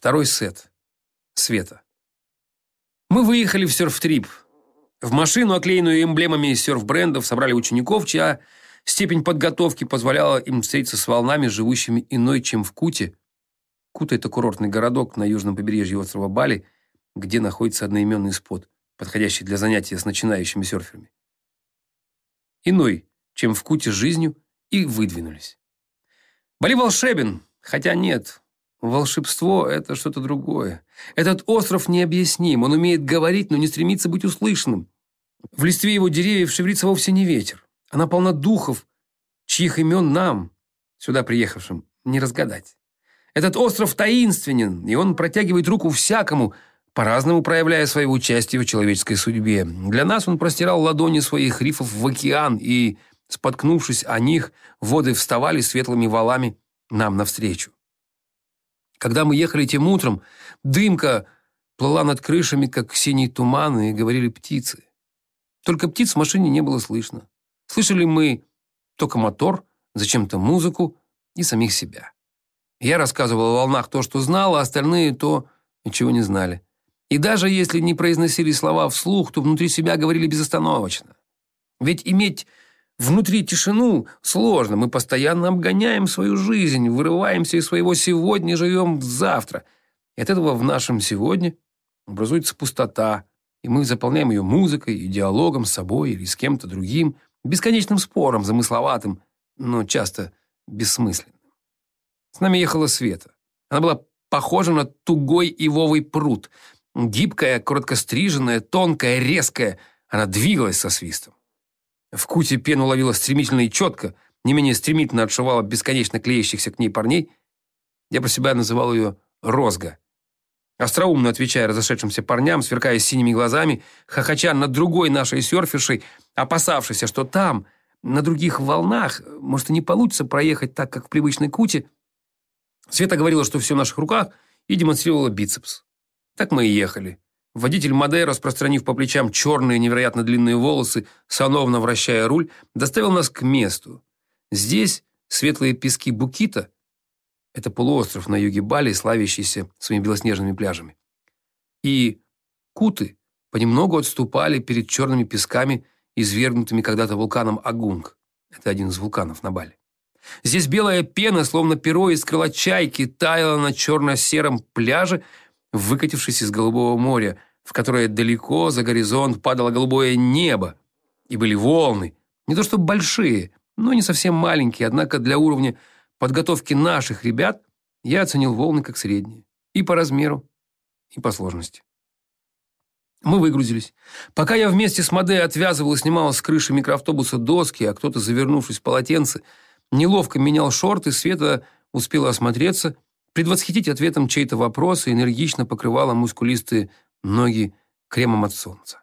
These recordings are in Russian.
Второй сет. Света. Мы выехали в серф-трип. В машину, оклеенную эмблемами серф-брендов, собрали учеников, чья степень подготовки позволяла им встретиться с волнами, живущими иной, чем в Куте. Кута – это курортный городок на южном побережье острова Бали, где находится одноименный спот, подходящий для занятия с начинающими серферами. Иной, чем в Куте жизнью, и выдвинулись. Бали волшебен, хотя нет, волшебство – это что-то другое. Этот остров необъясним, он умеет говорить, но не стремится быть услышанным. В листве его деревьев шевелится вовсе не ветер. Она полна духов, чьих имен нам, сюда приехавшим, не разгадать. Этот остров таинственен, и он протягивает руку всякому, по-разному проявляя свое участие в человеческой судьбе. Для нас он простирал ладони своих рифов в океан, и, споткнувшись о них, воды вставали светлыми валами нам навстречу. Когда мы ехали тем утром, дымка плыла над крышами, как синий туман, и говорили птицы. Только птиц в машине не было слышно. Слышали мы только мотор, зачем-то музыку и самих себя. Я рассказывал о волнах то, что знал, а остальные то, чего не знали. И даже если не произносили слова вслух, то внутри себя говорили безостановочно. Ведь иметь внутри тишину сложно. Мы постоянно обгоняем свою жизнь, вырываемся из своего сегодня, живем завтра. И от этого в нашем сегодня образуется пустота, и мы заполняем ее музыкой и диалогом с собой или с кем-то другим, бесконечным спором, замысловатым, но часто бессмысленным. С нами ехала Света. Она была похожа на тугой ивовый пруд. Гибкая, коротко стриженная, тонкая, резкая. Она двигалась со свистом. В куте пену ловила стремительно и четко, не менее стремительно отшивала бесконечно клеящихся к ней парней. Я про себя называл ее «розга». Остроумно отвечая разошедшимся парням, сверкая синими глазами, хохоча над другой нашей серфершей, опасавшейся, что там, на других волнах, может и не получится проехать так, как в привычной куте, Света говорила, что все в наших руках, и демонстрировала бицепс. Так мы и ехали. Водитель Мадей, распространив по плечам черные невероятно длинные волосы, сановно вращая руль, доставил нас к месту. Здесь светлые пески Букита – это полуостров на юге Бали, славящийся своими белоснежными пляжами. И Куты понемногу отступали перед черными песками, извергнутыми когда-то вулканом Агунг. Это один из вулканов на Бали. Здесь белая пена, словно перо из крыла чайки, таяла на черно-сером пляже, выкатившись из голубого моря, в которое далеко за горизонт падало голубое небо. И были волны, не то чтобы большие, но не совсем маленькие, однако для уровня подготовки наших ребят я оценил волны как средние. И по размеру, и по сложности. Мы выгрузились. Пока я вместе с Маде отвязывал и снимал с крыши микроавтобуса доски, а кто-то, завернувшись в полотенце, неловко менял шорты, Света успела осмотреться, предвосхитить ответом чей-то вопрос и энергично покрывала мускулистые ноги кремом от солнца.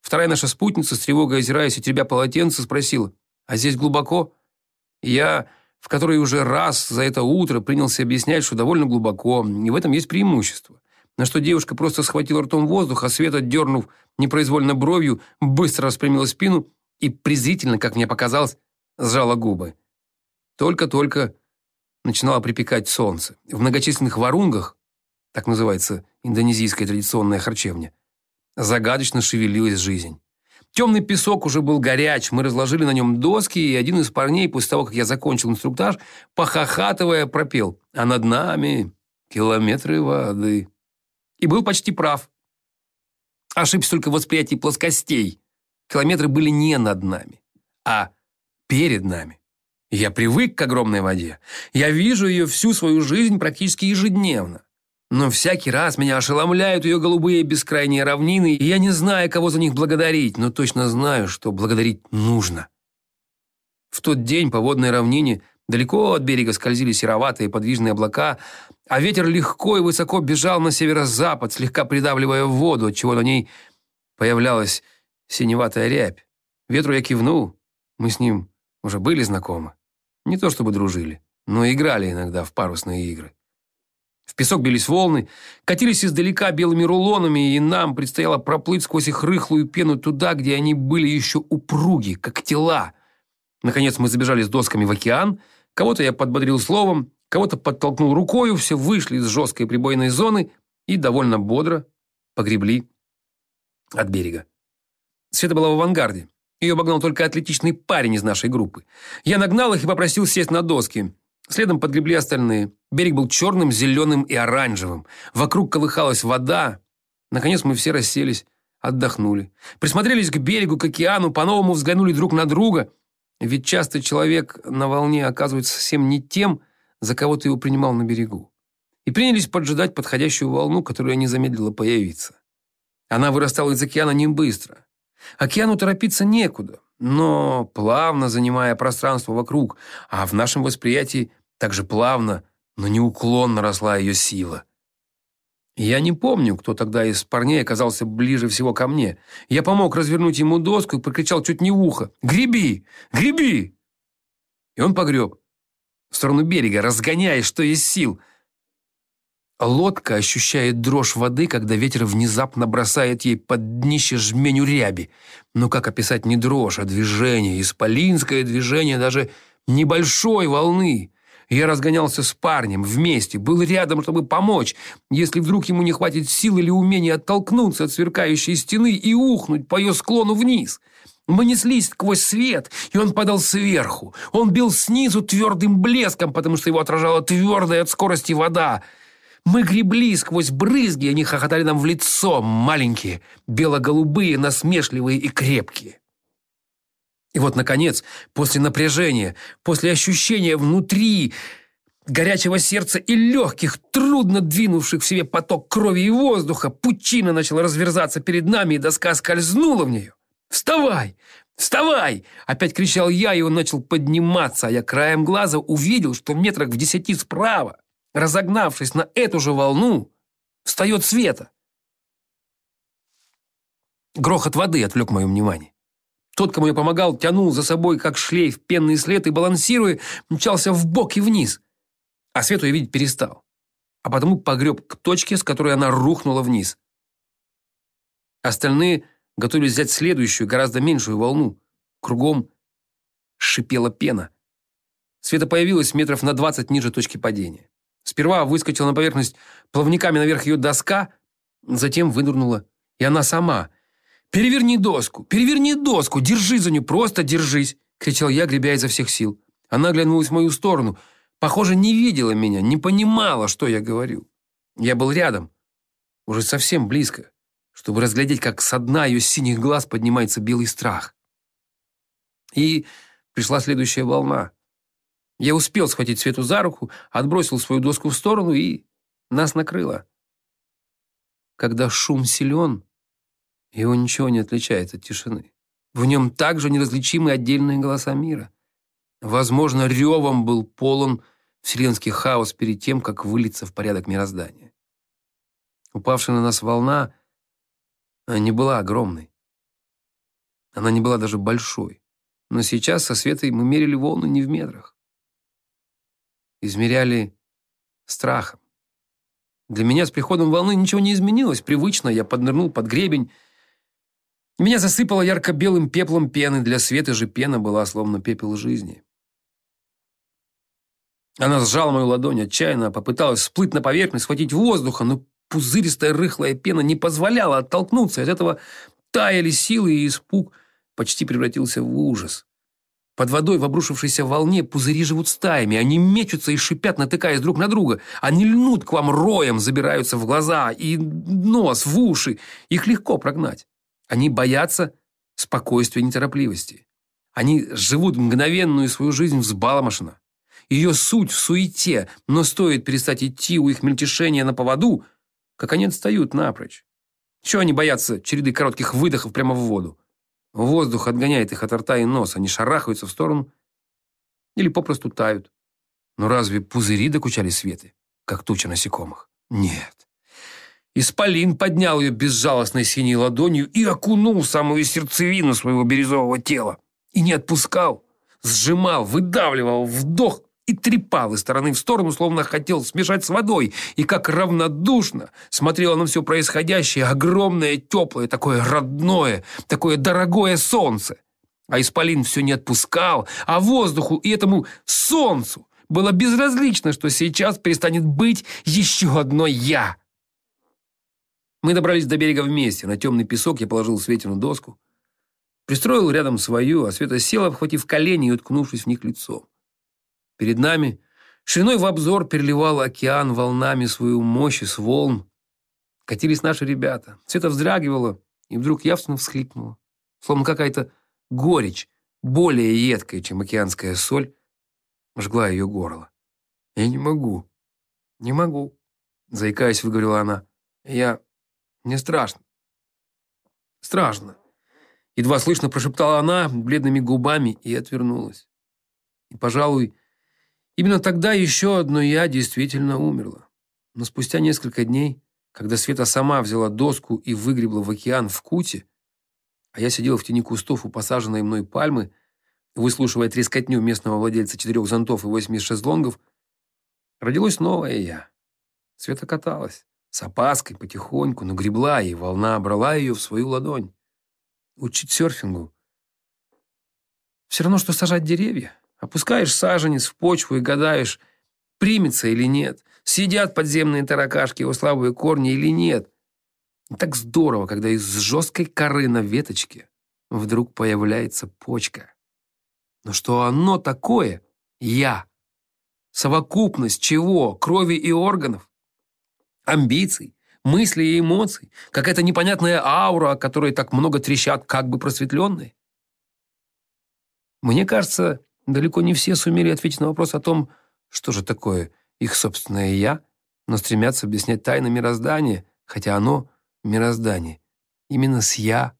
Вторая наша спутница, с тревогой озираясь и теребя полотенце, спросила, «А здесь глубоко?» я, в который уже раз за это утро принялся объяснять, что довольно глубоко, и в этом есть преимущество. На что девушка просто схватила ртом воздух, а Света, дернув непроизвольно бровью, быстро распрямила спину и презрительно, как мне показалось, сжала губы. Только-только начинало припекать солнце. В многочисленных варунгах, так называется индонезийская традиционная харчевня, загадочно шевелилась жизнь. Темный песок уже был горяч, мы разложили на нем доски, и один из парней, после того, как я закончил инструктаж, похохатывая, пропел «А над нами километры воды». И был почти прав. Ошибся только в восприятии плоскостей. Километры были не над нами, а перед нами. Я привык к огромной воде. Я вижу ее всю свою жизнь практически ежедневно. Но всякий раз меня ошеломляют ее голубые бескрайние равнины, и я не знаю, кого за них благодарить, но точно знаю, что благодарить нужно. В тот день по водной равнине далеко от берега скользили сероватые подвижные облака, а ветер легко и высоко бежал на северо-запад, слегка придавливая воду, отчего на ней появлялась синеватая рябь. Ветру я кивнул, мы с ним уже были знакомы. Не то чтобы дружили, но играли иногда в парусные игры. В песок бились волны, катились издалека белыми рулонами, и нам предстояло проплыть сквозь их рыхлую пену туда, где они были еще упруги, как тела. Наконец мы забежали с досками в океан, кого-то я подбодрил словом, кого-то подтолкнул рукою, все вышли из жесткой прибойной зоны и довольно бодро погребли от берега. Света была в авангарде. Ее обогнал только атлетичный парень из нашей группы. Я нагнал их и попросил сесть на доски. Следом подгребли остальные. Берег был черным, зеленым и оранжевым. Вокруг колыхалась вода. Наконец мы все расселись, отдохнули. Присмотрелись к берегу, к океану, по-новому взглянули друг на друга. Ведь часто человек на волне оказывается совсем не тем, за кого ты его принимал на берегу. И принялись поджидать подходящую волну, которая не замедлила появиться. Она вырастала из океана не быстро. Океану торопиться некуда, но плавно занимая пространство вокруг, а в нашем восприятии также плавно, но неуклонно росла ее сила. Я не помню, кто тогда из парней оказался ближе всего ко мне. Я помог развернуть ему доску и прокричал чуть не в ухо. «Греби! Греби!» И он погреб в сторону берега, разгоняясь, что есть сил – Лодка ощущает дрожь воды, когда ветер внезапно бросает ей под днище жменю ряби. Но как описать не дрожь, а движение, исполинское движение даже небольшой волны? Я разгонялся с парнем вместе, был рядом, чтобы помочь, если вдруг ему не хватит сил или умения оттолкнуться от сверкающей стены и ухнуть по ее склону вниз. Мы неслись сквозь свет, и он падал сверху. Он бил снизу твердым блеском, потому что его отражала твердая от скорости вода. Мы гребли сквозь брызги, они хохотали нам в лицо, маленькие, бело-голубые, насмешливые и крепкие. И вот, наконец, после напряжения, после ощущения внутри горячего сердца и легких, трудно двинувших в себе поток крови и воздуха, пучина начала разверзаться перед нами, и доска скользнула в нее. «Вставай! Вставай!» Опять кричал я, и он начал подниматься, а я краем глаза увидел, что в метрах в десяти справа разогнавшись на эту же волну, встает Света. Грохот воды отвлек мое внимание. Тот, кому я помогал, тянул за собой, как шлейф, пенный след и, балансируя, мчался в бок и вниз. А Свету я видеть перестал. А потому погреб к точке, с которой она рухнула вниз. Остальные готовились взять следующую, гораздо меньшую волну. Кругом шипела пена. Света появилась метров на двадцать ниже точки падения. Сперва выскочила на поверхность плавниками наверх ее доска, затем вынырнула и она сама. «Переверни доску! Переверни доску! Держи за нее! Просто держись!» — кричал я, гребя изо всех сил. Она оглянулась в мою сторону. Похоже, не видела меня, не понимала, что я говорю. Я был рядом, уже совсем близко, чтобы разглядеть, как со дна ее синих глаз поднимается белый страх. И пришла следующая волна. Я успел схватить Свету за руку, отбросил свою доску в сторону и нас накрыло. Когда шум силен, его ничего не отличает от тишины. В нем также неразличимы отдельные голоса мира. Возможно, ревом был полон вселенский хаос перед тем, как вылиться в порядок мироздания. Упавшая на нас волна не была огромной. Она не была даже большой. Но сейчас со Светой мы мерили волны не в метрах измеряли страхом. Для меня с приходом волны ничего не изменилось. Привычно я поднырнул под гребень. Меня засыпало ярко-белым пеплом пены. Для Светы же пена была словно пепел жизни. Она сжала мою ладонь отчаянно, попыталась всплыть на поверхность, схватить воздуха, но пузыристая рыхлая пена не позволяла оттолкнуться. От этого таяли силы, и испуг почти превратился в ужас. Под водой в обрушившейся волне пузыри живут стаями. Они мечутся и шипят, натыкаясь друг на друга. Они льнут к вам роем, забираются в глаза и нос, в уши. Их легко прогнать. Они боятся спокойствия и неторопливости. Они живут мгновенную свою жизнь взбаломошно. Ее суть в суете, но стоит перестать идти у их мельтешения на поводу, как они отстают напрочь. Чего они боятся череды коротких выдохов прямо в воду? Воздух отгоняет их от рта и носа, они шарахаются в сторону или попросту тают. Но разве пузыри докучали Светы, как туча насекомых? Нет. Исполин поднял ее безжалостной синей ладонью и окунул самую сердцевину своего бирюзового тела. И не отпускал, сжимал, выдавливал вдох и трепал из стороны в сторону, словно хотел смешать с водой, и как равнодушно смотрело на все происходящее огромное, теплое, такое родное, такое дорогое солнце. А Исполин все не отпускал, а воздуху и этому солнцу было безразлично, что сейчас перестанет быть еще одно «я». Мы добрались до берега вместе. На темный песок я положил Светину доску. Пристроил рядом свою, а Света села, обхватив колени и уткнувшись в них лицом. Перед нами, шириной в обзор, переливал океан волнами свою мощь из волн. Катились наши ребята. Света вздрагивала и вдруг явственно всхлипнула. Словно какая-то горечь, более едкая, чем океанская соль, жгла ее горло. «Я не могу, не могу», — заикаясь, выговорила она. «Я... Мне страшно. Страшно». Едва слышно прошептала она бледными губами и отвернулась. И, пожалуй, именно тогда еще одно «я» действительно умерло. Но спустя несколько дней, когда Света сама взяла доску и выгребла в океан в куте, а я сидел в тени кустов у посаженной мной пальмы, выслушивая трескотню местного владельца четырех зонтов и восьми шезлонгов, родилось новое «я». Света каталась, с опаской, потихоньку, но гребла, и волна брала ее в свою ладонь. Учить серфингу все равно, что сажать деревья. Опускаешь саженец в почву и гадаешь, примется или нет, сидят подземные таракашки его слабые корни или нет. И так здорово, когда из жесткой коры на веточке вдруг появляется почка. Но что оно такое? Я. Совокупность чего? Крови и органов? Амбиций, мыслей и эмоций? Какая-то непонятная аура, о которой так много трещат, как бы просветленные? Мне кажется, далеко не все сумели ответить на вопрос о том, что же такое их собственное «я», но стремятся объяснять тайны мироздания, хотя оно, мироздание, именно с «я»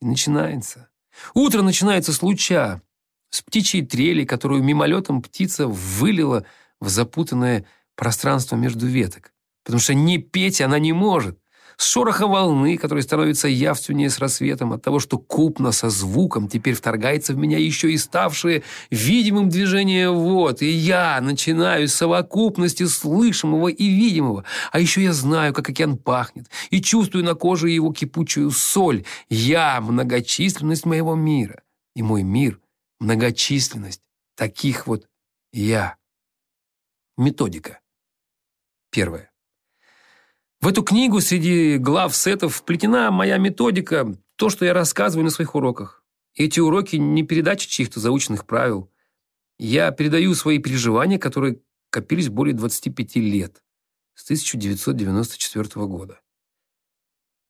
и начинается. Утро начинается с луча, с птичьей трели, которую мимолетом птица вылила в запутанное пространство между веток. Потому что не петь она не может. Шороха волны, который становится явственнее с рассветом от того, что купно со звуком теперь вторгается в меня еще и ставшее видимым движение вод. И я начинаю с совокупности слышимого и видимого. А еще я знаю, как океан пахнет, и чувствую на коже его кипучую соль. Я — многочисленность моего мира. И мой мир многочисленность таких вот «я». Методика. Первое. В эту книгу среди глав сетов вплетена моя методика, то, что я рассказываю на своих уроках. Эти уроки не передача чьих-то заученных правил. Я передаю свои переживания, которые копились более 25 лет, с 1994 года.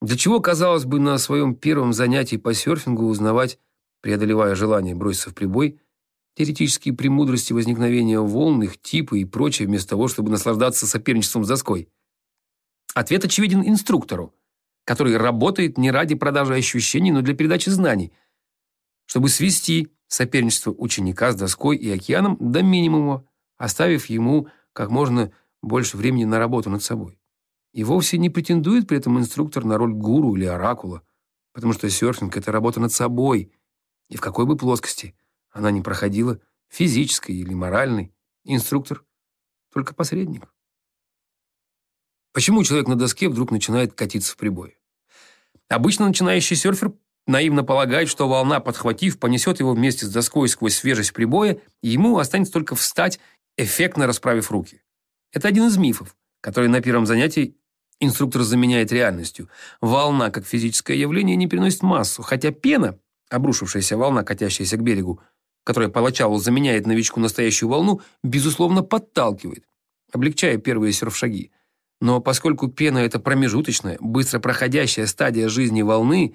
Для чего, казалось бы, на своем первом занятии по серфингу узнавать преодолевая желание броситься в прибой, теоретические премудрости возникновения волн, их типы и прочее, вместо того, чтобы наслаждаться соперничеством с доской. Ответ очевиден инструктору, который работает не ради продажи ощущений, но для передачи знаний, чтобы свести соперничество ученика с доской и океаном до минимума, оставив ему как можно больше времени на работу над собой. И вовсе не претендует при этом инструктор на роль гуру или оракула, потому что серфинг — это работа над собой — и в какой бы плоскости она ни проходила, физической или моральной, инструктор — только посредник. Почему человек на доске вдруг начинает катиться в прибой? Обычно начинающий серфер наивно полагает, что волна, подхватив, понесет его вместе с доской сквозь свежесть прибоя, и ему останется только встать, эффектно расправив руки. Это один из мифов, который на первом занятии инструктор заменяет реальностью. Волна, как физическое явление, не переносит массу, хотя пена Обрушившаяся волна, катящаяся к берегу, которая поначалу заменяет новичку настоящую волну, безусловно, подталкивает, облегчая первые серф-шаги. Но поскольку пена – это промежуточная, быстро проходящая стадия жизни волны,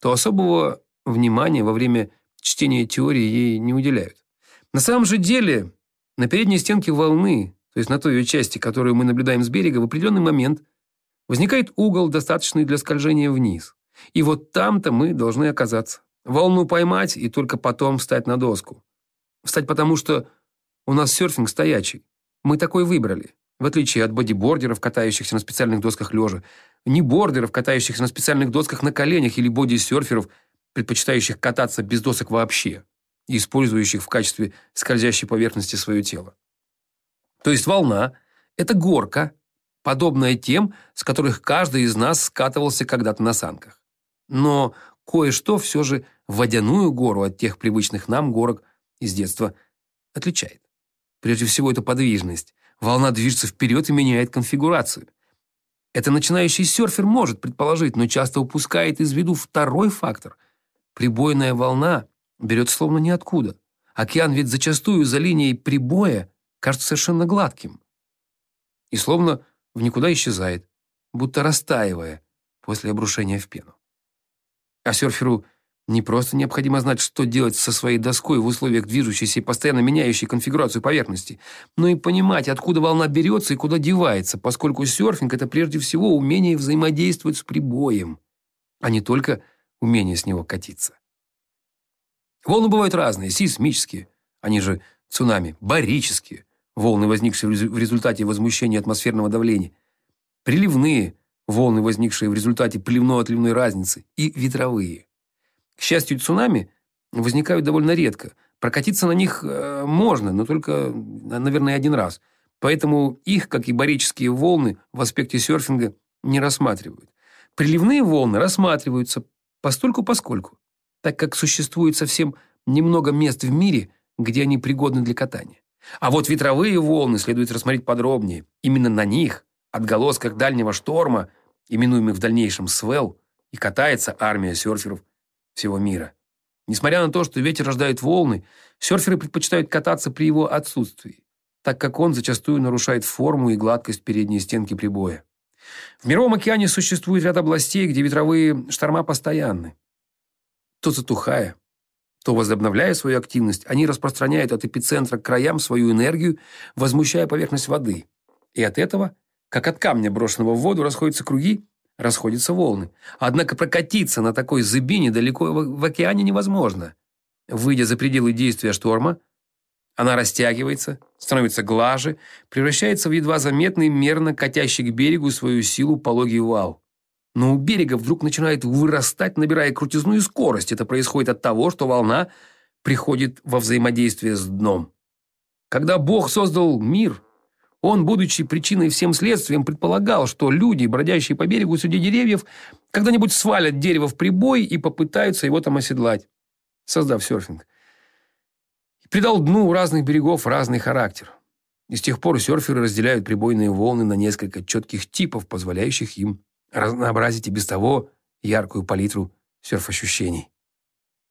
то особого внимания во время чтения теории ей не уделяют. На самом же деле, на передней стенке волны, то есть на той ее части, которую мы наблюдаем с берега, в определенный момент возникает угол, достаточный для скольжения вниз. И вот там-то мы должны оказаться. Волну поймать и только потом встать на доску. Встать потому, что у нас серфинг стоячий. Мы такой выбрали. В отличие от бодибордеров, катающихся на специальных досках лежа, не бордеров, катающихся на специальных досках на коленях или бодисерферов, предпочитающих кататься без досок вообще и использующих в качестве скользящей поверхности свое тело. То есть волна – это горка, подобная тем, с которых каждый из нас скатывался когда-то на санках. Но кое-что все же водяную гору от тех привычных нам горок из детства отличает. Прежде всего, это подвижность. Волна движется вперед и меняет конфигурацию. Это начинающий серфер может предположить, но часто упускает из виду второй фактор. Прибойная волна берет словно ниоткуда. Океан ведь зачастую за линией прибоя кажется совершенно гладким. И словно в никуда исчезает, будто растаивая после обрушения в пену. А серферу не просто необходимо знать, что делать со своей доской в условиях движущейся и постоянно меняющей конфигурацию поверхности, но и понимать, откуда волна берется и куда девается, поскольку серфинг – это прежде всего умение взаимодействовать с прибоем, а не только умение с него катиться. Волны бывают разные – сейсмические, они же цунами, барические, волны, возникшие в результате возмущения атмосферного давления, приливные, волны, возникшие в результате приливно-отливной разницы, и ветровые – к счастью, цунами возникают довольно редко. Прокатиться на них э, можно, но только, наверное, один раз. Поэтому их, как и барические волны, в аспекте серфинга не рассматривают. Приливные волны рассматриваются постольку-поскольку, так как существует совсем немного мест в мире, где они пригодны для катания. А вот ветровые волны следует рассмотреть подробнее. Именно на них, отголосках дальнего шторма, именуемых в дальнейшем свел, и катается армия серферов всего мира. Несмотря на то, что ветер рождает волны, серферы предпочитают кататься при его отсутствии, так как он зачастую нарушает форму и гладкость передней стенки прибоя. В Мировом океане существует ряд областей, где ветровые шторма постоянны. То затухая, то возобновляя свою активность, они распространяют от эпицентра к краям свою энергию, возмущая поверхность воды. И от этого, как от камня, брошенного в воду, расходятся круги, расходятся волны. Однако прокатиться на такой зыбине далеко в океане невозможно. Выйдя за пределы действия шторма, она растягивается, становится глаже, превращается в едва заметный, мерно катящий к берегу свою силу пологий вал. Но у берега вдруг начинает вырастать, набирая крутизну и скорость. Это происходит от того, что волна приходит во взаимодействие с дном. Когда Бог создал мир, он, будучи причиной всем следствием, предполагал, что люди, бродящие по берегу среди деревьев, когда-нибудь свалят дерево в прибой и попытаются его там оседлать, создав серфинг. И придал дну разных берегов разный характер. И с тех пор серферы разделяют прибойные волны на несколько четких типов, позволяющих им разнообразить и без того яркую палитру серф-ощущений.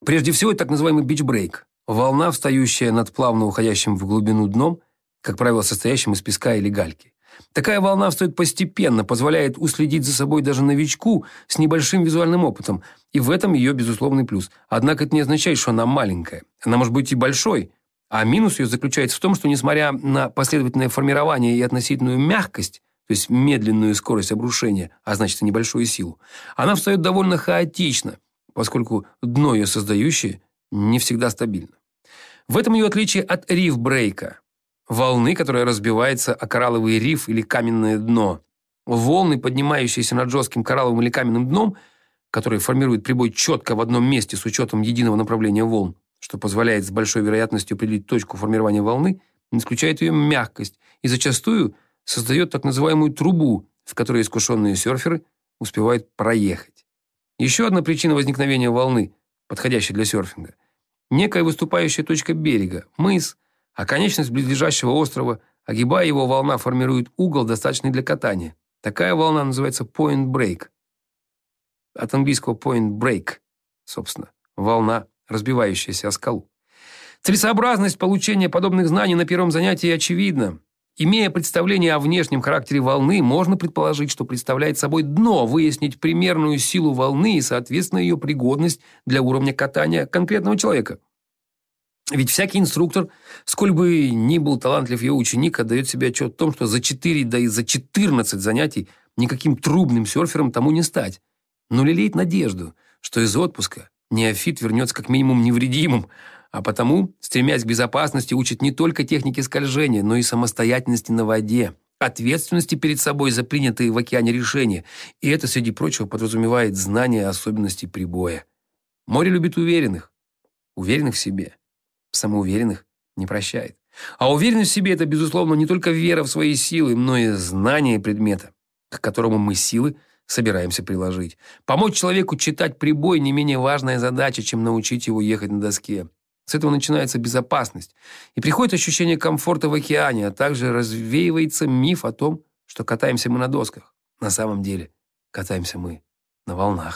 Прежде всего, это так называемый бичбрейк. Волна, встающая над плавно уходящим в глубину дном – как правило, состоящим из песка или гальки. Такая волна встает постепенно, позволяет уследить за собой даже новичку с небольшим визуальным опытом, и в этом ее безусловный плюс. Однако это не означает, что она маленькая. Она может быть и большой, а минус ее заключается в том, что несмотря на последовательное формирование и относительную мягкость, то есть медленную скорость обрушения, а значит и небольшую силу, она встает довольно хаотично, поскольку дно ее создающее не всегда стабильно. В этом ее отличие от риф-брейка – волны, которая разбивается о коралловый риф или каменное дно. Волны, поднимающиеся над жестким коралловым или каменным дном, которые формируют прибой четко в одном месте с учетом единого направления волн, что позволяет с большой вероятностью определить точку формирования волны, исключает ее мягкость и зачастую создает так называемую трубу, в которой искушенные серферы успевают проехать. Еще одна причина возникновения волны, подходящей для серфинга – некая выступающая точка берега, мыс – а конечность близлежащего острова, огибая его, волна формирует угол, достаточный для катания. Такая волна называется point break. От английского point break, собственно, волна, разбивающаяся о скалу. Целесообразность получения подобных знаний на первом занятии очевидна. Имея представление о внешнем характере волны, можно предположить, что представляет собой дно, выяснить примерную силу волны и, соответственно, ее пригодность для уровня катания конкретного человека. Ведь всякий инструктор, сколь бы ни был талантлив его ученик, отдает себе отчет в том, что за 4, да и за 14 занятий никаким трубным серфером тому не стать. Но лелеет надежду, что из отпуска неофит вернется как минимум невредимым, а потому, стремясь к безопасности, учит не только технике скольжения, но и самостоятельности на воде, ответственности перед собой за принятые в океане решения. И это, среди прочего, подразумевает знание особенностей прибоя. Море любит уверенных, уверенных в себе самоуверенных не прощает. А уверенность в себе – это, безусловно, не только вера в свои силы, но и знание предмета, к которому мы силы собираемся приложить. Помочь человеку читать прибой – не менее важная задача, чем научить его ехать на доске. С этого начинается безопасность. И приходит ощущение комфорта в океане, а также развеивается миф о том, что катаемся мы на досках. На самом деле катаемся мы на волнах.